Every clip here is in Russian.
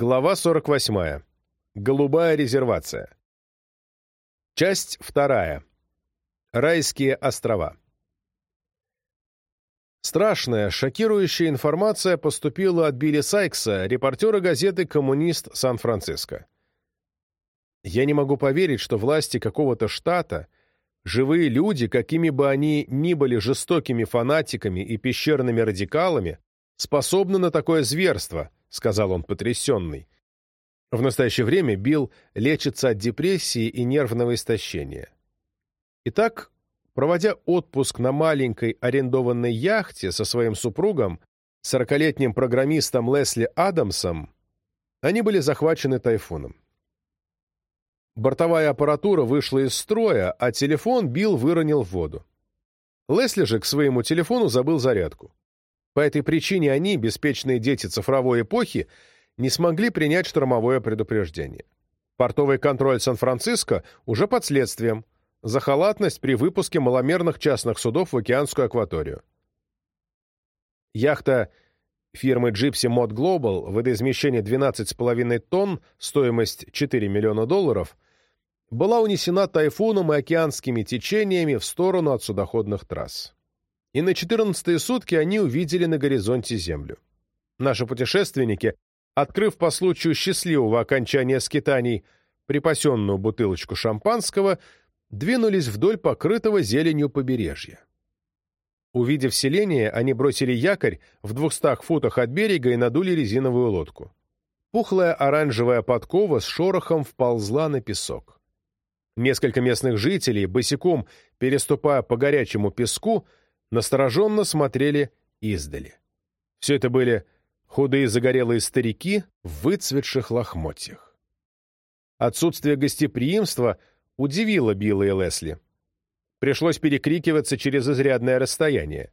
Глава 48. Голубая резервация. Часть вторая. Райские острова. Страшная, шокирующая информация поступила от Билли Сайкса, репортера газеты «Коммунист Сан-Франциско». Я не могу поверить, что власти какого-то штата, живые люди, какими бы они ни были жестокими фанатиками и пещерными радикалами, способны на такое зверство, сказал он потрясенный. В настоящее время Билл лечится от депрессии и нервного истощения. Итак, проводя отпуск на маленькой арендованной яхте со своим супругом, сорокалетним программистом Лесли Адамсом, они были захвачены тайфуном. Бортовая аппаратура вышла из строя, а телефон Билл выронил в воду. Лесли же к своему телефону забыл зарядку. По этой причине они, беспечные дети цифровой эпохи, не смогли принять штормовое предупреждение. Портовый контроль Сан-Франциско уже под следствием за халатность при выпуске маломерных частных судов в океанскую акваторию. Яхта фирмы Gypsy Mod Global, водоизмещение 12,5 тонн, стоимость 4 миллиона долларов, была унесена тайфуном и океанскими течениями в сторону от судоходных трасс. И на 14 сутки они увидели на горизонте Землю. Наши путешественники открыв по случаю счастливого окончания скитаний припасенную бутылочку шампанского, двинулись вдоль покрытого зеленью побережья. Увидев селение, они бросили якорь в двухстах футах от берега и надули резиновую лодку. Пухлая оранжевая подкова с шорохом вползла на песок. Несколько местных жителей, босиком переступая по горячему песку, настороженно смотрели издали. Все это были худые загорелые старики в выцветших лохмотьях. Отсутствие гостеприимства удивило Билла и Лесли. Пришлось перекрикиваться через изрядное расстояние.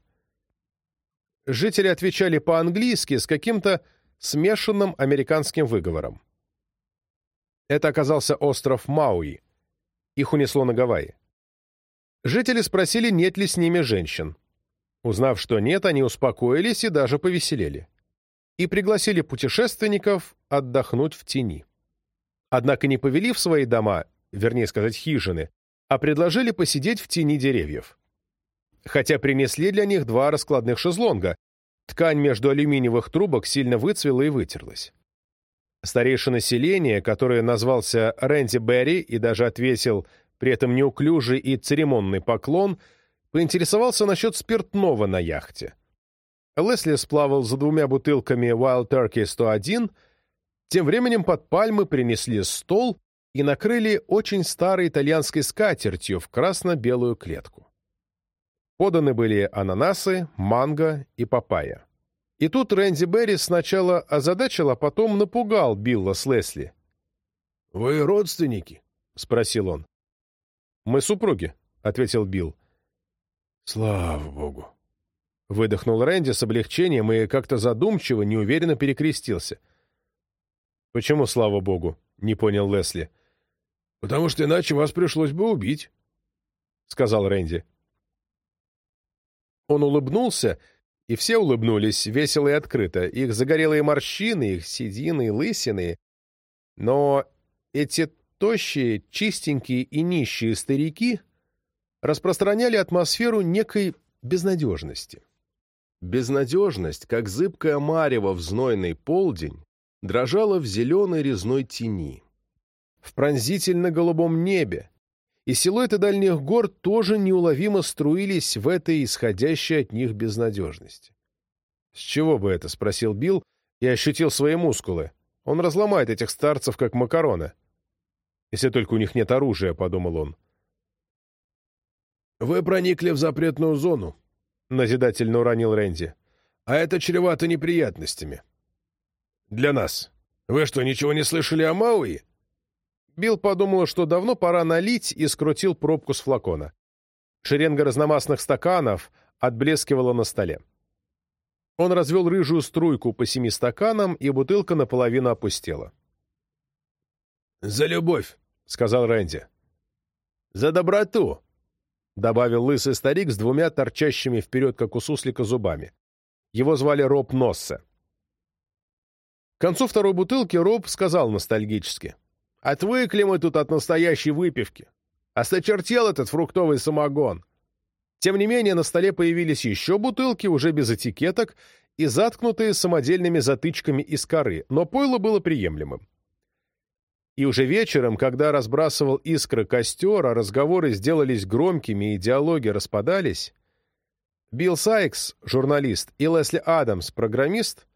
Жители отвечали по-английски с каким-то смешанным американским выговором. Это оказался остров Мауи. Их унесло на Гавайи. Жители спросили, нет ли с ними женщин. Узнав, что нет, они успокоились и даже повеселели и пригласили путешественников отдохнуть в тени. Однако не повели в свои дома, вернее сказать, хижины, а предложили посидеть в тени деревьев. Хотя принесли для них два раскладных шезлонга, ткань между алюминиевых трубок сильно выцвела и вытерлась. Старейший населения, который назвался Рэнди Берри и даже отвесил при этом неуклюжий и церемонный поклон, поинтересовался насчет спиртного на яхте – Лесли сплавал за двумя бутылками Wild Turkey 101. Тем временем под пальмы принесли стол и накрыли очень старой итальянской скатертью в красно-белую клетку. Поданы были ананасы, манго и папайя. И тут Рэнди Берри сначала озадачил, а потом напугал Билла с Лесли. «Вы родственники?» — спросил он. «Мы супруги», — ответил Билл. «Слава богу!» Выдохнул Рэнди с облегчением и как-то задумчиво, неуверенно перекрестился. «Почему, слава богу?» — не понял Лесли. «Потому что иначе вас пришлось бы убить», — сказал Рэнди. Он улыбнулся, и все улыбнулись, весело и открыто. Их загорелые морщины, их седины и лысины. Но эти тощие, чистенькие и нищие старики распространяли атмосферу некой безнадежности. Безнадежность, как зыбкая марево в знойный полдень, дрожала в зеленой резной тени. В пронзительно-голубом небе, и силуэты дальних гор тоже неуловимо струились в этой исходящей от них безнадежности. «С чего бы это?» — спросил Билл и ощутил свои мускулы. «Он разломает этих старцев, как макароны». «Если только у них нет оружия», — подумал он. «Вы проникли в запретную зону», — назидательно уронил Рэнди. «А это чревато неприятностями». «Для нас. Вы что, ничего не слышали о Мауи?» Билл подумал, что давно пора налить, и скрутил пробку с флакона. Шеренга разномастных стаканов отблескивала на столе. Он развел рыжую струйку по семи стаканам, и бутылка наполовину опустела. «За любовь!» — сказал Рэнди. «За доброту!» — добавил лысый старик с двумя торчащими вперед, как у суслика, зубами. Его звали Роб Носсе. К концу второй бутылки Роб сказал ностальгически. «Отвыкли мы тут от настоящей выпивки. Осточертел этот фруктовый самогон». Тем не менее, на столе появились еще бутылки, уже без этикеток, и заткнутые самодельными затычками из коры, но пойло было приемлемым. И уже вечером, когда разбрасывал искры костер, а разговоры сделались громкими и диалоги распадались, Билл Сайкс, журналист, и Лесли Адамс, программист,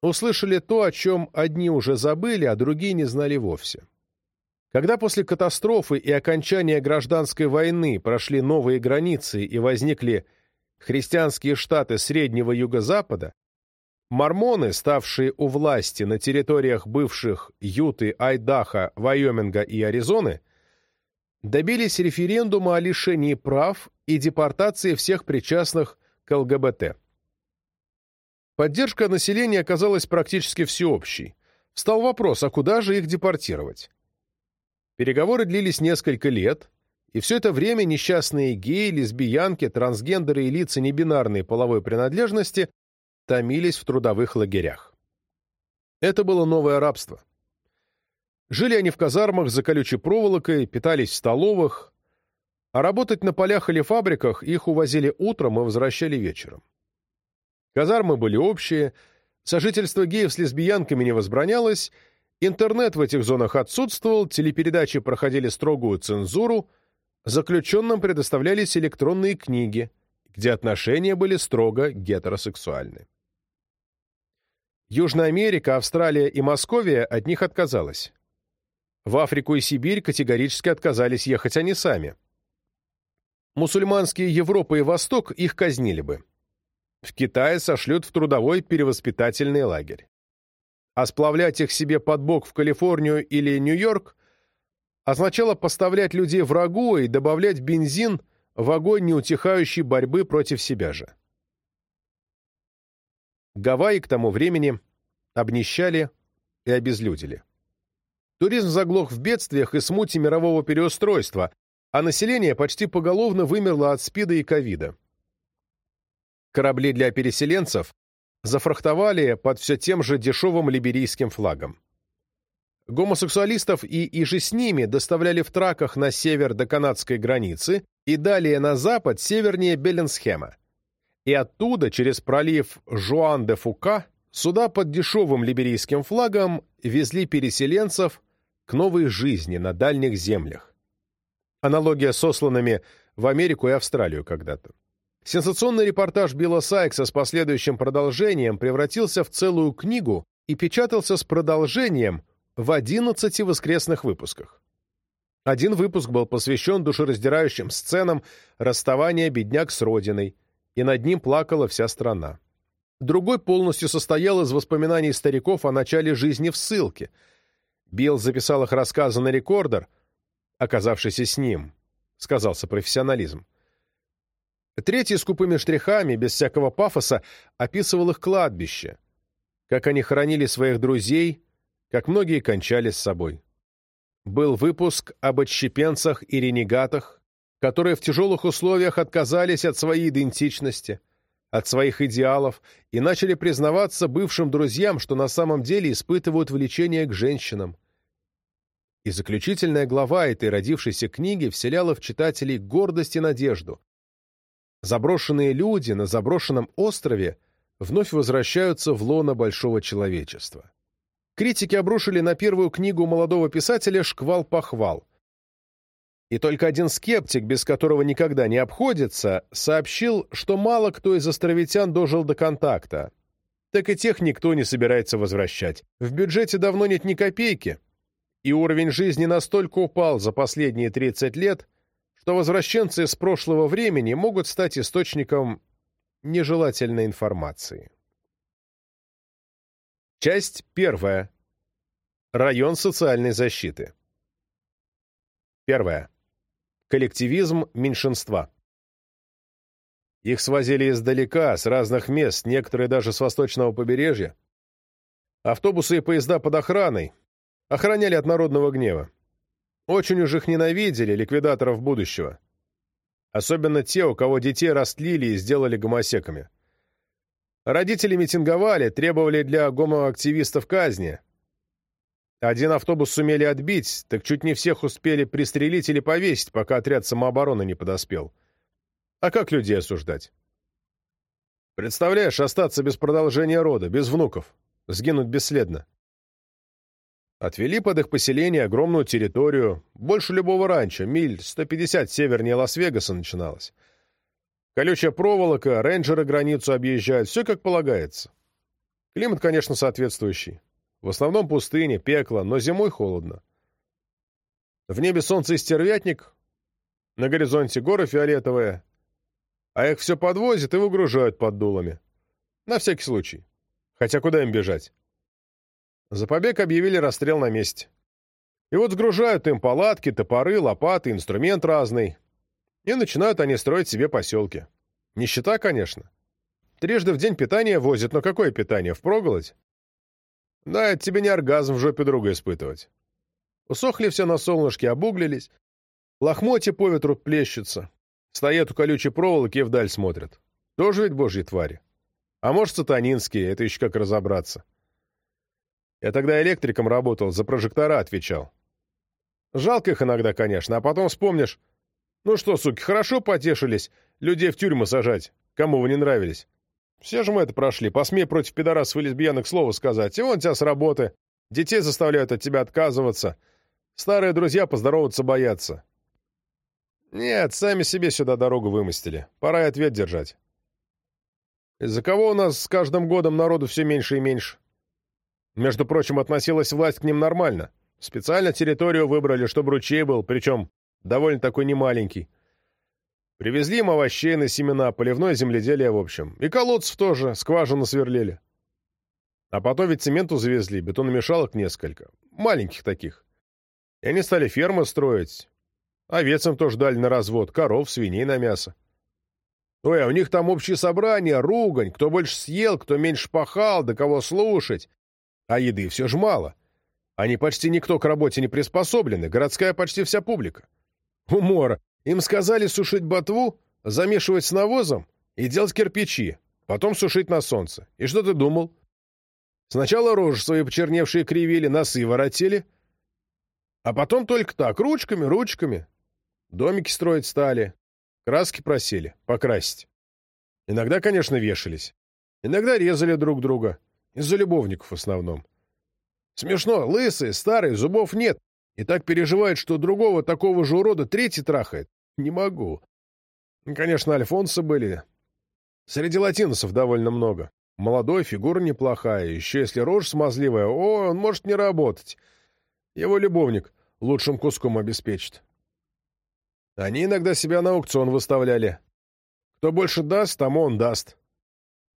услышали то, о чем одни уже забыли, а другие не знали вовсе. Когда после катастрофы и окончания гражданской войны прошли новые границы и возникли христианские штаты Среднего Юго-Запада, мормоны, ставшие у власти на территориях бывших Юты, Айдаха, Вайоминга и Аризоны, добились референдума о лишении прав и депортации всех причастных к ЛГБТ. Поддержка населения оказалась практически всеобщей. Встал вопрос, а куда же их депортировать? Переговоры длились несколько лет, и все это время несчастные геи, лесбиянки, трансгендеры и лица небинарной половой принадлежности томились в трудовых лагерях. Это было новое рабство. Жили они в казармах за колючей проволокой, питались в столовых, а работать на полях или фабриках их увозили утром и возвращали вечером. Казармы были общие, сожительство геев с лесбиянками не возбранялось, интернет в этих зонах отсутствовал, телепередачи проходили строгую цензуру, заключенным предоставлялись электронные книги, где отношения были строго гетеросексуальны. Южная Америка, Австралия и Московия от них отказалась. В Африку и Сибирь категорически отказались ехать они сами. Мусульманские Европа и Восток их казнили бы. В Китае сошлют в трудовой перевоспитательный лагерь. А сплавлять их себе под бок в Калифорнию или Нью-Йорк означало поставлять людей врагу и добавлять бензин в огонь неутихающей борьбы против себя же. Гавайи к тому времени обнищали и обезлюдили. Туризм заглох в бедствиях и смуте мирового переустройства, а население почти поголовно вымерло от СПИДа и ковида. Корабли для переселенцев зафрахтовали под все тем же дешевым либерийским флагом. Гомосексуалистов и иже с ними доставляли в траках на север до канадской границы и далее на запад севернее Беленсхема. И оттуда, через пролив Жуан-де-Фука, суда под дешевым либерийским флагом везли переселенцев к новой жизни на дальних землях. Аналогия с осланными в Америку и Австралию когда-то. Сенсационный репортаж Билла Сайкса с последующим продолжением превратился в целую книгу и печатался с продолжением в 11 воскресных выпусках. Один выпуск был посвящен душераздирающим сценам расставания бедняк с родиной, и над ним плакала вся страна. Другой полностью состоял из воспоминаний стариков о начале жизни в ссылке – Билл записал их рассказы на рекордер, оказавшийся с ним, сказался профессионализм. Третий скупыми штрихами, без всякого пафоса, описывал их кладбище, как они хоронили своих друзей, как многие кончали с собой. Был выпуск об отщепенцах и ренегатах, которые в тяжелых условиях отказались от своей идентичности, от своих идеалов и начали признаваться бывшим друзьям, что на самом деле испытывают влечение к женщинам. И заключительная глава этой родившейся книги вселяла в читателей гордость и надежду. Заброшенные люди на заброшенном острове вновь возвращаются в лоно большого человечества. Критики обрушили на первую книгу молодого писателя шквал похвал – и только один скептик, без которого никогда не обходится, сообщил, что мало кто из островитян дожил до контакта. Так и тех никто не собирается возвращать. В бюджете давно нет ни копейки, и уровень жизни настолько упал за последние 30 лет, что возвращенцы из прошлого времени могут стать источником нежелательной информации. Часть первая. Район социальной защиты. Первое. Коллективизм меньшинства. Их свозили издалека, с разных мест, некоторые даже с восточного побережья. Автобусы и поезда под охраной. Охраняли от народного гнева. Очень уж их ненавидели, ликвидаторов будущего. Особенно те, у кого детей растлили и сделали гомосеками. Родители митинговали, требовали для гомоактивистов казни. Один автобус сумели отбить, так чуть не всех успели пристрелить или повесить, пока отряд самообороны не подоспел. А как людей осуждать? Представляешь, остаться без продолжения рода, без внуков, сгинуть бесследно. Отвели под их поселение огромную территорию, больше любого ранчо, миль 150 севернее Лас-Вегаса начиналось. Колючая проволока, рейнджеры границу объезжают, все как полагается. Климат, конечно, соответствующий. В основном пустыня, пекло, но зимой холодно. В небе солнце и стервятник, на горизонте горы фиолетовые, а их все подвозят и выгружают под дулами. На всякий случай. Хотя куда им бежать? За побег объявили расстрел на месте. И вот сгружают им палатки, топоры, лопаты, инструмент разный. И начинают они строить себе поселки. Нищета, конечно. Трижды в день питание возят, но какое питание? Впроголодь? Да, это тебе не оргазм в жопе друга испытывать. Усохли все на солнышке, обуглились. Лохмотья по ветру плещутся. Стоят у колючей проволоки и вдаль смотрят. Тоже ведь божьи твари. А может, сатанинские, это еще как разобраться. Я тогда электриком работал, за прожектора отвечал. Жалко их иногда, конечно, а потом вспомнишь. Ну что, суки, хорошо потешились, людей в тюрьму сажать, кому вы не нравились. Все же мы это прошли, посмей против пидорасов и лесбиянок слова сказать, и вон тебя с работы. Детей заставляют от тебя отказываться. Старые друзья поздороваться боятся. Нет, сами себе сюда дорогу вымостили. Пора и ответ держать. Из-за кого у нас с каждым годом народу все меньше и меньше? Между прочим, относилась власть к ним нормально. Специально территорию выбрали, чтобы ручей был, причем довольно такой немаленький. Привезли им овощей на семена, поливное земледелие в общем. И колодцев тоже, скважины сверлили. А потом ведь цементу завезли, бетономешалок несколько. Маленьких таких. И они стали фермы строить. Овец им тоже дали на развод, коров, свиней на мясо. Ой, а у них там общее собрание, ругань, кто больше съел, кто меньше пахал, до кого слушать. А еды все же мало. Они почти никто к работе не приспособлены, городская почти вся публика. Умора. Им сказали сушить ботву, замешивать с навозом и делать кирпичи, потом сушить на солнце. И что ты думал? Сначала рожи свои почерневшие кривили, носы воротили, а потом только так, ручками, ручками. Домики строить стали, краски просили, покрасить. Иногда, конечно, вешались. Иногда резали друг друга. Из-за любовников в основном. Смешно, лысые, старые, зубов нет. И так переживают, что другого такого же урода третий трахает. Не могу. Конечно, альфонсы были. Среди латиносов довольно много. Молодой, фигура неплохая. Еще если рожь смазливая, о, он может не работать. Его любовник лучшим куском обеспечит. Они иногда себя на аукцион выставляли. Кто больше даст, тому он даст.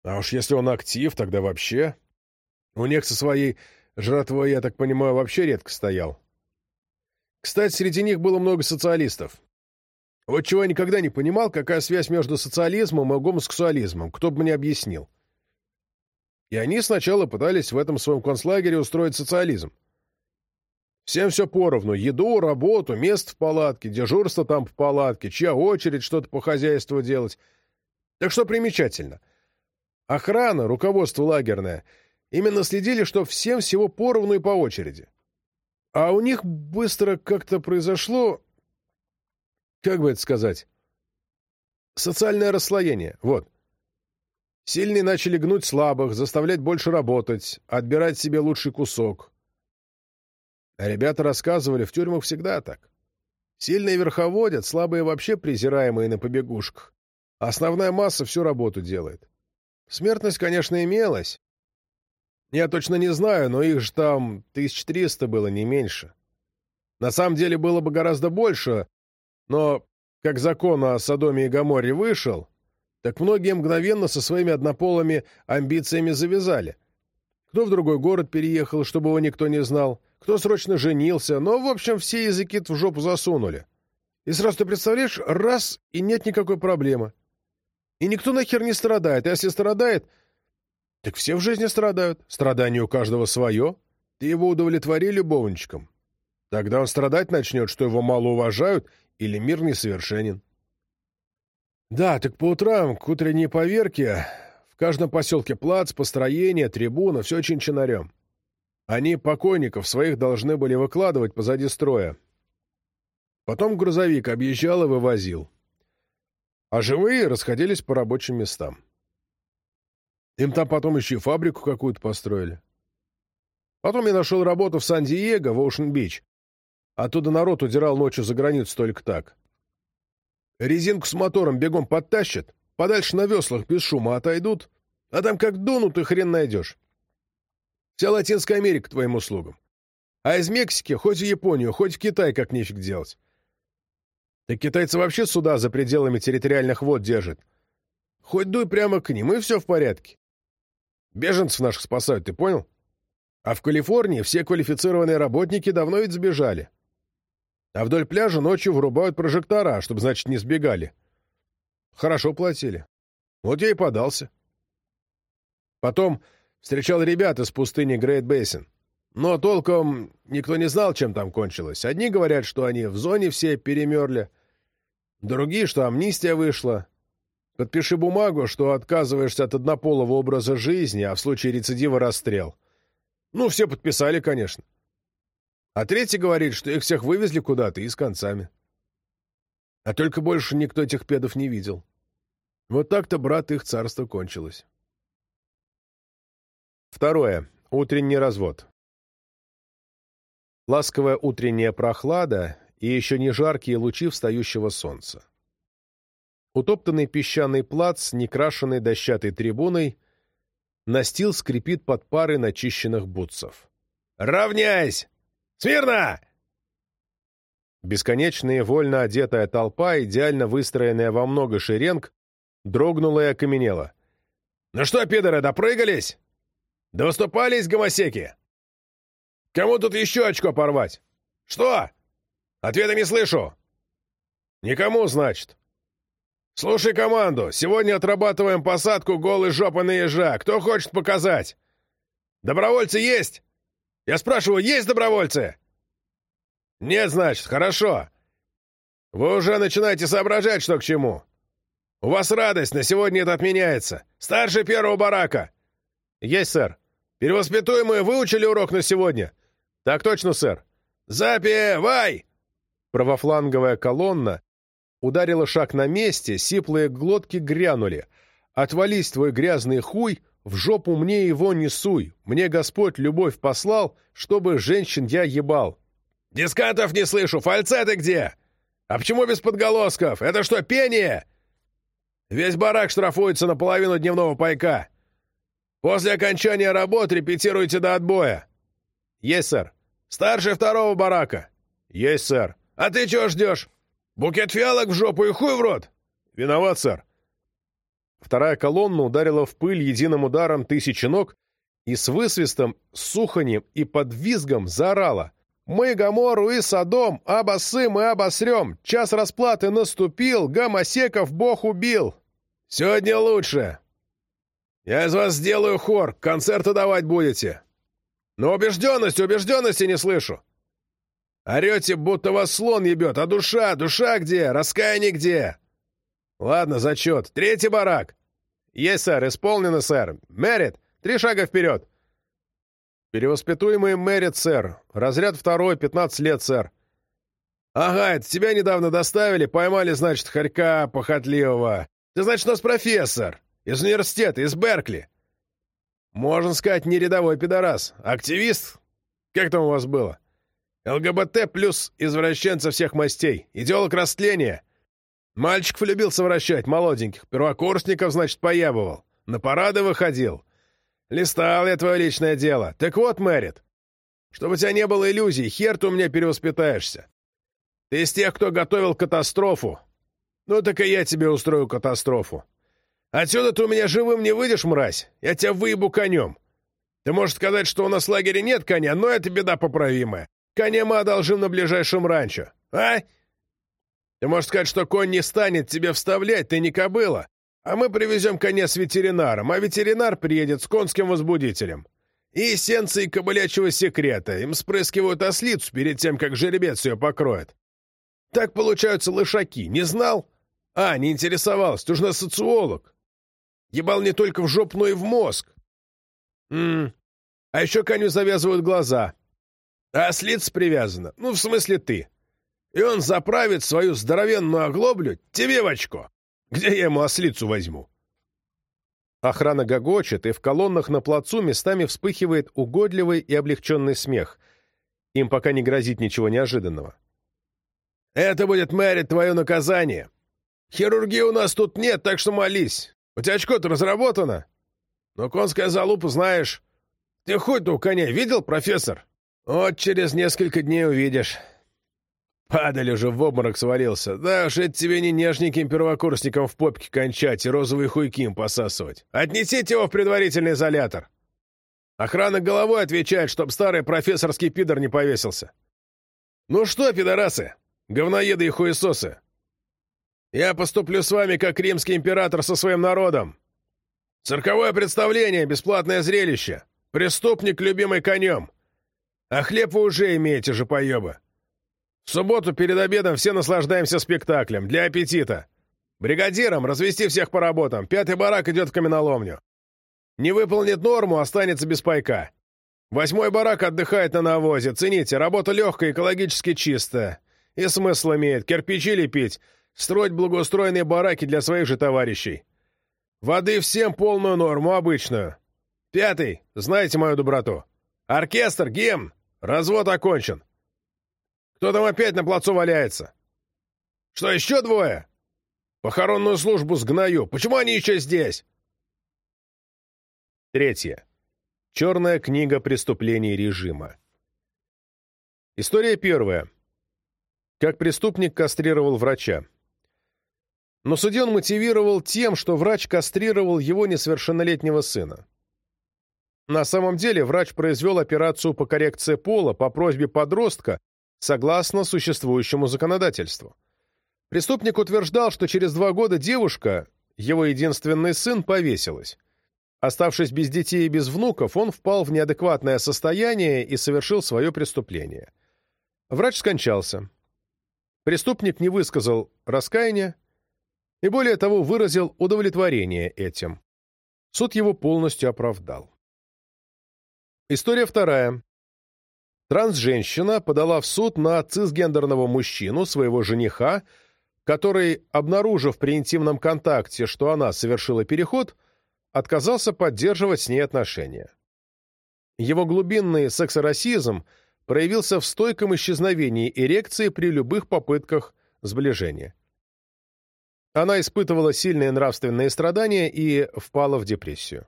А уж если он актив, тогда вообще... У них со своей жратвой, я так понимаю, вообще редко стоял. Кстати, среди них было много социалистов. Вот чего я никогда не понимал, какая связь между социализмом и гомосексуализмом, кто бы мне объяснил. И они сначала пытались в этом своем концлагере устроить социализм. Всем все поровну. Еду, работу, место в палатке, дежурство там по палатке, чья очередь что-то по хозяйству делать. Так что примечательно. Охрана, руководство лагерное — Именно следили, что всем всего поровну и по очереди. А у них быстро как-то произошло... Как бы это сказать? Социальное расслоение. Вот. Сильные начали гнуть слабых, заставлять больше работать, отбирать себе лучший кусок. Ребята рассказывали, в тюрьмах всегда так. Сильные верховодят, слабые вообще презираемые на побегушках. Основная масса всю работу делает. Смертность, конечно, имелась, я точно не знаю, но их же там 1300 было, не меньше. На самом деле было бы гораздо больше, но как закон о Содоме и Гоморре вышел, так многие мгновенно со своими однополыми амбициями завязали. Кто в другой город переехал, чтобы его никто не знал, кто срочно женился, но, в общем, все языки в жопу засунули. И сразу ты представляешь, раз, и нет никакой проблемы. И никто нахер не страдает, а если страдает, так все в жизни страдают. Страдание у каждого свое. Ты его удовлетвори любовничком. Тогда он страдать начнет, что его мало уважают или мир несовершенен. Да, так по утрам к утренней поверке в каждом поселке плац, построение, трибуна, все чин-чинарем. Они покойников своих должны были выкладывать позади строя. Потом грузовик объезжал и вывозил. А живые расходились по рабочим местам. Им там потом еще и фабрику какую-то построили. Потом я нашел работу в Сан-Диего, в Оушен-Бич. Оттуда народ удирал ночью за границу только так. Резинку с мотором бегом подтащат, подальше на веслах без шума отойдут, а там как дунут, и хрен найдешь. Вся Латинская Америка твоим услугам. А из Мексики хоть в Японию, хоть в Китай как нефиг делать. Так китайцы вообще суда за пределами территориальных вод держат. Хоть дуй прямо к ним, и все в порядке. Беженцев наших спасают, ты понял? А в Калифорнии все квалифицированные работники давно ведь сбежали. А вдоль пляжа ночью врубают прожектора, чтобы, значит, не сбегали. Хорошо платили. Вот я и подался. Потом встречал ребят из пустыни Грейт Бейсин. Но толком никто не знал, чем там кончилось. Одни говорят, что они в зоне все перемерли. Другие, что амнистия вышла. Подпиши бумагу, что отказываешься от однополого образа жизни, а в случае рецидива расстрел. Ну, все подписали, конечно. А третий говорит, что их всех вывезли куда-то и с концами. А только больше никто этих педов не видел. Вот так-то, брат, их царство кончилось. Второе. Утренний развод. Ласковая утренняя прохлада и еще не жаркие лучи встающего солнца. Утоптанный песчаный плац с некрашенной дощатой трибуной настил скрипит под парой начищенных бутсов. «Равняйсь! Смирно!» Бесконечная вольно одетая толпа, идеально выстроенная во много шеренг, дрогнула и окаменела. «Ну что, пидоры, допрыгались? Да выступались гомосеки? Кому тут еще очко порвать? Что? Ответа не слышу!» «Никому, значит. «Слушай команду, сегодня отрабатываем посадку голой жопы на ежа. Кто хочет показать? Добровольцы есть? Я спрашиваю, есть добровольцы?» «Нет, значит, хорошо. Вы уже начинаете соображать, что к чему. У вас радость, на сегодня это отменяется. Старший первого барака!» «Есть, сэр. Перевоспитуемые выучили урок на сегодня?» «Так точно, сэр». «Запевай!» Правофланговая колонна Ударила шаг на месте, сиплые глотки грянули. «Отвались твой грязный хуй, в жопу мне его не суй. Мне Господь любовь послал, чтобы женщин я ебал». «Дискантов не слышу, фальцеты где? А почему без подголосков? Это что, пение?» «Весь барак штрафуется на половину дневного пайка. После окончания работ репетируйте до отбоя». «Есть, сэр». «Старший второго барака». «Есть, сэр». «А ты чего ждешь? «Букет фиалок в жопу и хуй в рот!» «Виноват, сэр!» Вторая колонна ударила в пыль единым ударом тысячи ног и с высвистом, суханем и под визгом заорала. «Мы Гамору и Содом, обосы мы обосрем! Час расплаты наступил, гомосеков Бог убил!» «Сегодня лучше! Я из вас сделаю хор, концерты давать будете!» «Но убежденности, убежденности не слышу!» Орете, будто вас слон ебет, а душа, душа где? Раскаяние где? Ладно, зачет. Третий барак. Есть, сэр, исполнено, сэр. Мэрит, три шага вперед. Перевоспитуемый Мэрит, сэр. Разряд второй, пятнадцать лет, сэр. Ага, это тебя недавно доставили, поймали, значит, хорька похотливого. Ты, значит, у нас профессор. Из университета, из Беркли. Можно сказать, не рядовой пидорас. Активист? Как там у вас было? ЛГБТ плюс извращенца всех мастей. Идеолог растления. Мальчик влюбился вращать, молоденьких. Первокурсников, значит, поябывал. На парады выходил. Листал я твое личное дело. Так вот, Мэрит, чтобы у тебя не было иллюзий, хер ты у меня перевоспитаешься. Ты из тех, кто готовил катастрофу. Ну так и я тебе устрою катастрофу. Отсюда ты у меня живым не выйдешь, мразь. Я тебя выебу конем. Ты можешь сказать, что у нас в лагере нет коня, но это беда поправимая. Коня мы одолжим на ближайшем ранчо. А? Ты можешь сказать, что конь не станет тебе вставлять, ты не кобыла. А мы привезем коня с ветеринаром, а ветеринар приедет с конским возбудителем. И эссенции кобылячего секрета. Им спрыскивают ослицу перед тем, как жеребец ее покроет. Так получаются лошаки. Не знал? А, не интересовался. Ты же на социолог. Ебал не только в жопу, но и в мозг. М А еще коню завязывают глаза. А с лиц привязано. Ну, в смысле ты. И он заправит свою здоровенную оглоблю тебе в очко. Где я ему ослицу возьму? Охрана гогочет, и в колоннах на плацу местами вспыхивает угодливый и облегченный смех. Им пока не грозит ничего неожиданного. «Это будет, Мэри, твое наказание. Хирургии у нас тут нет, так что молись. У тебя очко-то разработано? Но конская залупа знаешь. Ты хоть-то у коня видел, профессор? Вот через несколько дней увидишь». Падаль уже в обморок свалился. Да уж, это тебе не нежненьким первокурсникам в попке кончать и розовые хуйки им посасывать. Отнесите его в предварительный изолятор. Охрана головой отвечает, чтоб старый профессорский пидор не повесился. Ну что, пидорасы, говноеды и хуесосы, я поступлю с вами, как римский император со своим народом. Цирковое представление, бесплатное зрелище. Преступник, любимый конем. А хлеб вы уже имеете же, поеба. В субботу перед обедом все наслаждаемся спектаклем. Для аппетита. Бригадирам развести всех по работам. Пятый барак идет в каменоломню. Не выполнит норму, останется без пайка. Восьмой барак отдыхает на навозе. Цените, работа легкая, экологически чистая. И смысл имеет. Кирпичи лепить, строить благоустроенные бараки для своих же товарищей. Воды всем полную норму, обычную. Пятый, знаете мою доброту. Оркестр, гимн, развод окончен. Кто там опять на плацу валяется? Что, еще двое? Похоронную службу сгною. Почему они еще здесь? Третье. Черная книга преступлений режима. История первая. Как преступник кастрировал врача. Но судья он мотивировал тем, что врач кастрировал его несовершеннолетнего сына. На самом деле врач произвел операцию по коррекции пола по просьбе подростка, согласно существующему законодательству. Преступник утверждал, что через два года девушка, его единственный сын, повесилась. Оставшись без детей и без внуков, он впал в неадекватное состояние и совершил свое преступление. Врач скончался. Преступник не высказал раскаяния и, более того, выразил удовлетворение этим. Суд его полностью оправдал. История вторая. Трансженщина подала в суд на цисгендерного мужчину, своего жениха, который, обнаружив при интимном контакте, что она совершила переход, отказался поддерживать с ней отношения. Его глубинный сексорасизм проявился в стойком исчезновении эрекции при любых попытках сближения. Она испытывала сильные нравственные страдания и впала в депрессию.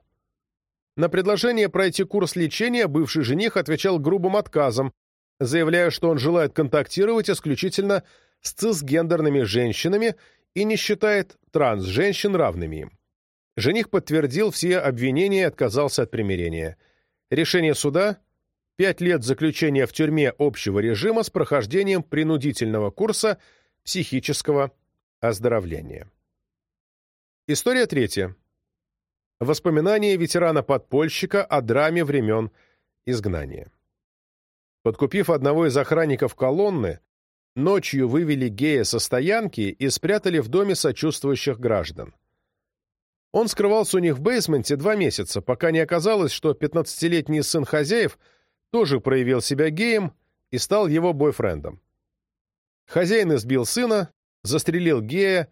На предложение пройти курс лечения бывший жених отвечал грубым отказом, заявляя, что он желает контактировать исключительно с цисгендерными женщинами и не считает транс-женщин равными им. Жених подтвердил все обвинения и отказался от примирения. Решение суда – пять лет заключения в тюрьме общего режима с прохождением принудительного курса психического оздоровления. История третья. Воспоминания ветерана-подпольщика о драме времен изгнания. Подкупив одного из охранников колонны, ночью вывели гея со стоянки и спрятали в доме сочувствующих граждан. Он скрывался у них в бейсменте два месяца, пока не оказалось, что 15-летний сын хозяев тоже проявил себя геем и стал его бойфрендом. Хозяин избил сына, застрелил гея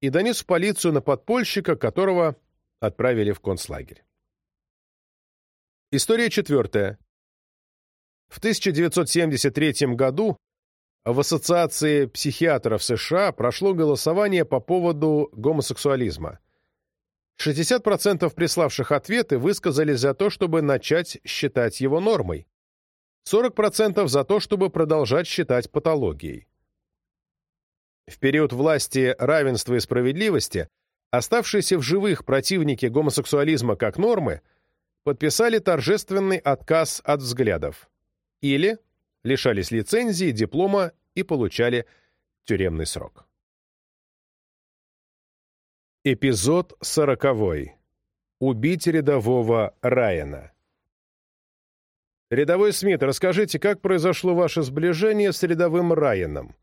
и донес в полицию на подпольщика, которого отправили в концлагерь. История четвертая. В 1973 году в Ассоциации психиатров США прошло голосование по поводу гомосексуализма. 60% приславших ответы высказались за то, чтобы начать считать его нормой. 40% за то, чтобы продолжать считать патологией. В период власти равенства и справедливости Оставшиеся в живых противники гомосексуализма как нормы подписали торжественный отказ от взглядов или лишались лицензии, диплома и получали тюремный срок. Эпизод сороковой. Убить рядового Райана. «Рядовой Смит, расскажите, как произошло ваше сближение с рядовым Райаном?»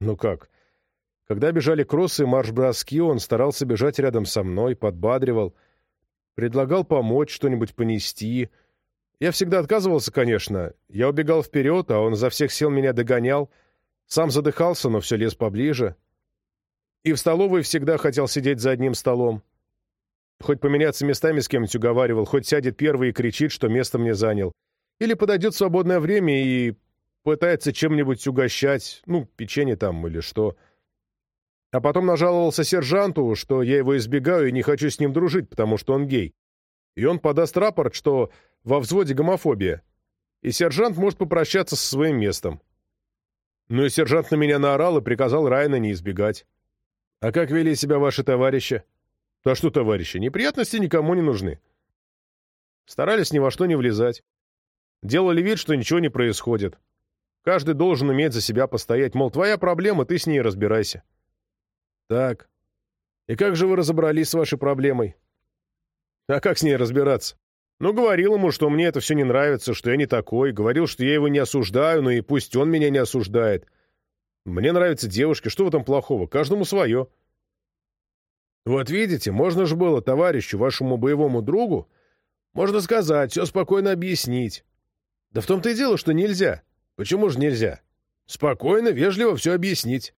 «Ну как? Когда бежали кроссы и марш-броски, он старался бежать рядом со мной, подбадривал, предлагал помочь, что-нибудь понести. Я всегда отказывался, конечно. Я убегал вперед, а он за всех сил меня догонял. Сам задыхался, но все лез поближе. И в столовой всегда хотел сидеть за одним столом. Хоть поменяться местами с кем-нибудь уговаривал, хоть сядет первый и кричит, что место мне занял. Или подойдет свободное время и пытается чем-нибудь угощать, ну, печенье там или что. А потом нажаловался сержанту, что я его избегаю и не хочу с ним дружить, потому что он гей. И он подаст рапорт, что во взводе гомофобия. И сержант может попрощаться со своим местом. Ну и сержант на меня наорал и приказал Райана не избегать. А как вели себя ваши товарищи? А что, товарищи, неприятности никому не нужны. Старались ни во что не влезать. Делали вид, что ничего не происходит. Каждый должен уметь за себя постоять, мол, твоя проблема, ты с ней разбирайся. Так. И как же вы разобрались с вашей проблемой? А как с ней разбираться? Ну, говорил ему, что мне это все не нравится, что я не такой. Говорил, что я его не осуждаю, но и пусть он меня не осуждает. Мне нравятся девушки, что в этом плохого? Каждому свое. Вот видите, можно же было товарищу, вашему боевому другу, можно сказать, все спокойно объяснить. Да в том-то и дело, что нельзя. Почему же нельзя? Спокойно, вежливо все объяснить.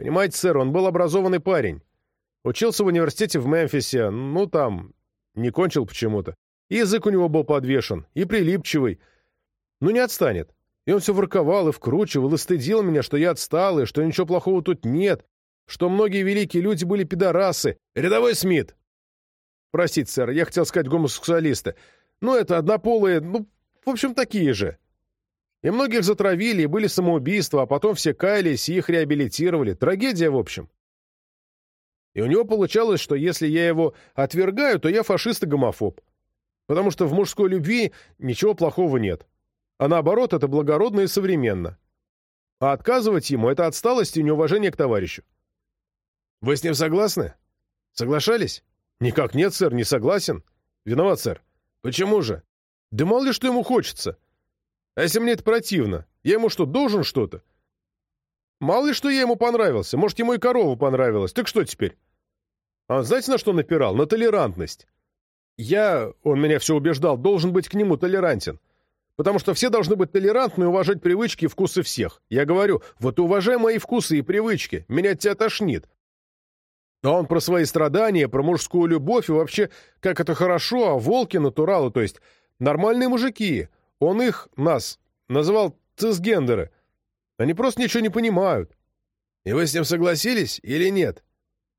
Понимаете, сэр, он был образованный парень. Учился в университете в Мемфисе, ну там, не кончил почему-то. И язык у него был подвешен, и прилипчивый. Ну не отстанет. И он все ворковал и вкручивал, и стыдил меня, что я отстал, и что ничего плохого тут нет, что многие великие люди были пидорасы. Рядовой Смит! Простите, сэр, я хотел сказать гомосексуалисты. Ну, это однополые, ну, в общем, такие же. И многих затравили, и были самоубийства, а потом все каялись и их реабилитировали. Трагедия, в общем. И у него получалось, что если я его отвергаю, то я фашист и гомофоб. Потому что в мужской любви ничего плохого нет. А наоборот, это благородно и современно. А отказывать ему — это отсталость и неуважение к товарищу. Вы с ним согласны? Соглашались? Никак нет, сэр, не согласен. Виноват, сэр. Почему же? Да мало ли что ему хочется. А если мне это противно? Я ему что, должен что-то? Мало ли что я ему понравился. Может, ему и корова понравилась. Так что теперь? А знаете, на что напирал? На толерантность. Я, он меня все убеждал, должен быть к нему толерантен. Потому что все должны быть толерантны и уважать привычки и вкусы всех. Я говорю, вот уважай мои вкусы и привычки. Меня от тебя тошнит. А он про свои страдания, про мужскую любовь и вообще, как это хорошо, а волки натуралы, то есть нормальные мужики. Он их, нас, называл цисгендеры. Они просто ничего не понимают. И вы с ним согласились или нет?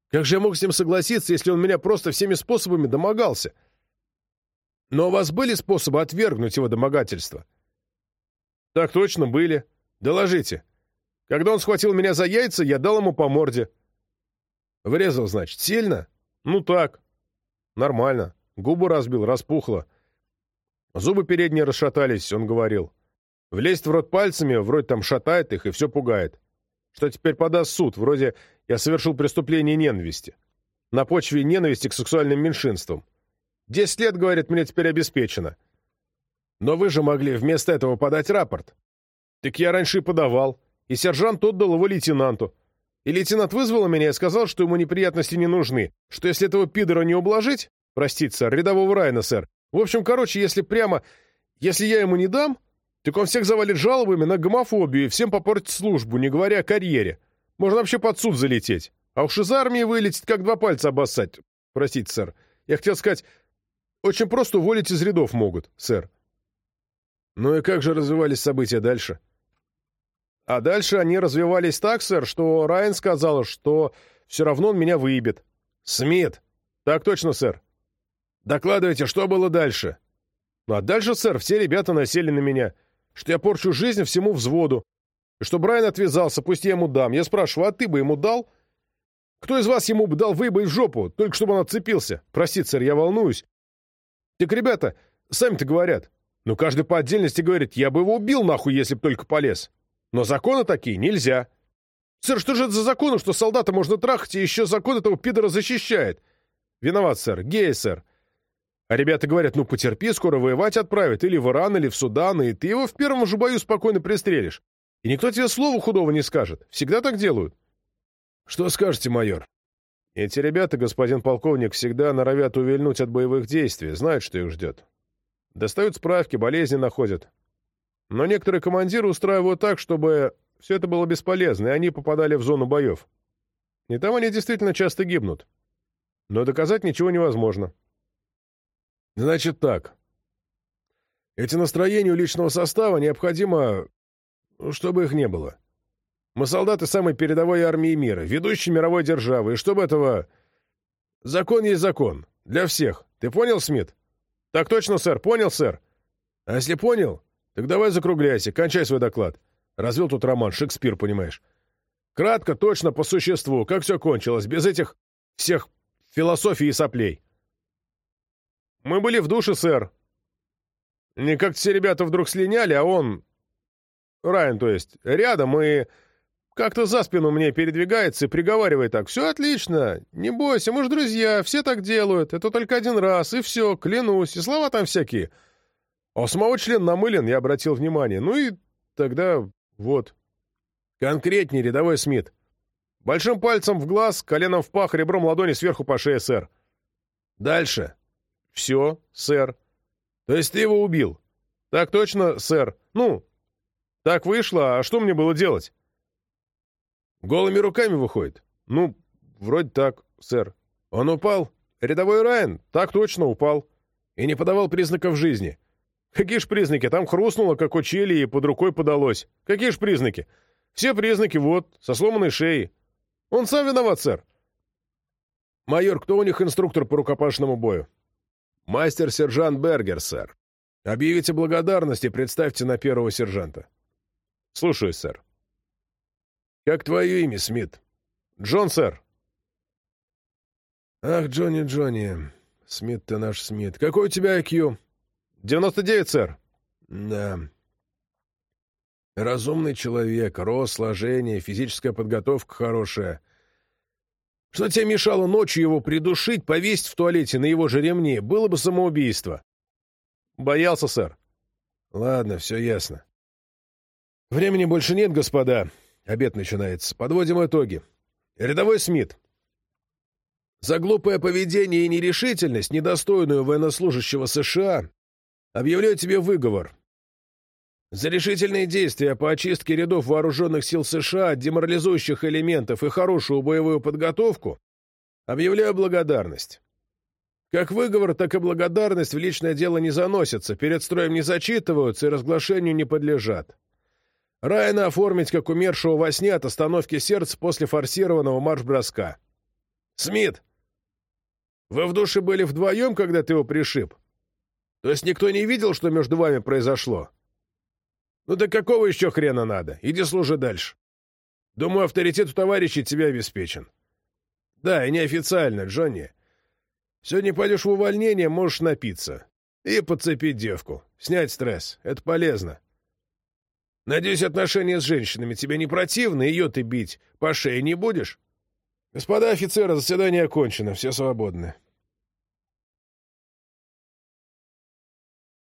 Как же я мог с ним согласиться, если он меня просто всеми способами домогался? Но у вас были способы отвергнуть его домогательство? Так точно были. Доложите. Когда он схватил меня за яйца, я дал ему по морде. Врезал, значит, сильно? Ну так. Нормально. Губу разбил, распухло. Зубы передние расшатались, он говорил. Влезть в рот пальцами, вроде там шатает их и все пугает. Что теперь подаст суд, вроде я совершил преступление ненависти. На почве ненависти к сексуальным меньшинствам. Десять лет, говорит, мне теперь обеспечено. Но вы же могли вместо этого подать рапорт. Так я раньше и подавал. И сержант отдал его лейтенанту. И лейтенант вызвал меня и сказал, что ему неприятности не нужны, что если этого пидора не ублажить... Простите, сэр, рядового Райна, сэр, в общем, короче, если прямо... Если я ему не дам, так он всех завалит жалобами на гомофобию и всем попортит службу, не говоря о карьере. Можно вообще под суд залететь. А уж из армии вылететь, как два пальца обоссать. Простите, сэр. Я хотел сказать, очень просто уволить из рядов могут, сэр. Ну и как же развивались события дальше? А дальше они развивались так, сэр, что Райан сказал, что все равно он меня выебет. Смит! Так точно, сэр. Докладывайте, что было дальше? Ну а дальше, сэр, все ребята насели на меня, что я порчу жизнь всему взводу, и что Брайан отвязался, пусть я ему дам. Я спрашиваю, а ты бы ему дал? Кто из вас ему бы дал выебать в жопу, только чтобы он отцепился? Простите, сэр, я волнуюсь. Так ребята сами-то говорят. Ну, каждый по отдельности говорит, я бы его убил нахуй, если б только полез. Но законы такие нельзя. Сэр, что же это за законы, что солдата можно трахать, и еще закон этого пидора защищает? Виноват, сэр. Гей, сэр. А ребята говорят, ну потерпи, скоро воевать отправят, или в Иран, или в Судан, и ты его в первом же бою спокойно пристрелишь. И никто тебе слова худого не скажет. Всегда так делают. Что скажете, майор? Эти ребята, господин полковник, всегда норовят увильнуть от боевых действий, знают, что их ждет. Достают справки, болезни находят. Но некоторые командиры устраивают так, чтобы все это было бесполезно, и они попадали в зону боев. И там они действительно часто гибнут. Но доказать ничего невозможно. Значит так. Эти настроения у личного состава необходимо, чтобы их не было. Мы солдаты самой передовой армии мира, ведущей мировой державы, и чтобы этого... Закон есть закон. Для всех. Ты понял, Смит? Так точно, сэр. Понял, сэр. А если понял, так давай закругляйся, кончай свой доклад. Развел тут роман, Шекспир, понимаешь. Кратко, точно, по существу, как все кончилось, без этих всех философий и соплей. Мы были в душе, сэр. Не как все ребята вдруг слиняли, а он... Райан, то есть, рядом и... Как-то за спину мне передвигается и приговаривает так. «Все отлично, не бойся, мы же друзья, все так делают, это только один раз, и все, клянусь, и слова там всякие». А самого член намылен, я обратил внимание. Ну и тогда вот. Конкретнее, рядовой Смит. Большим пальцем в глаз, коленом в пах, ребром ладони сверху по шее, сэр. Дальше. Все, сэр. То есть ты его убил? Так точно, сэр. Ну, так вышло, а что мне было делать? Голыми руками выходит? Ну, вроде так, сэр. Он упал? Рядовой Райан? Так точно, упал. И не подавал признаков жизни. Какие ж признаки? Там хрустнуло, как учили, и под рукой подалось. Какие ж признаки? Все признаки вот, со сломанной шеей. Он сам виноват, сэр. Майор, кто у них инструктор по рукопашному бою? Мастер-сержант Бергер, сэр. Объявите благодарность и представьте на первого сержанта. Слушаю, сэр. Как твое имя, Смит? Джон, сэр. Ах, Джонни, Джонни. Смит ты наш Смит. Какой у тебя IQ? 99, сэр. Да. Разумный человек, рост, сложение, физическая подготовка хорошая. Что тебе мешало ночью его придушить, повесить в туалете на его же ремне? Было бы самоубийство. Боялся, сэр. Ладно, все ясно. Времени больше нет, господа. Обед начинается. Подводим итоги. Рядовой Смит. За глупое поведение и нерешительность, недостойную военнослужащего США, объявляю тебе выговор. За решительные действия по очистке рядов вооруженных сил США от деморализующих элементов и хорошую боевую подготовку объявляю благодарность. Как выговор, так и благодарность в личное дело не заносятся, перед строем не зачитываются и разглашению не подлежат. Райана оформить как умершего во сне от остановки сердца после форсированного марш-броска. «Смит, вы в душе были вдвоем, когда ты его пришиб? То есть никто не видел, что между вами произошло?» «Ну да какого еще хрена надо? Иди служи дальше. Думаю, авторитет у товарищей тебя обеспечен». «Да, и неофициально, Джонни. Сегодня пойдешь в увольнение, можешь напиться. И подцепить девку. Снять стресс. Это полезно. Надеюсь, отношения с женщинами тебе не противны, ее ты бить по шее не будешь? Господа офицеры, заседание окончено, все свободны.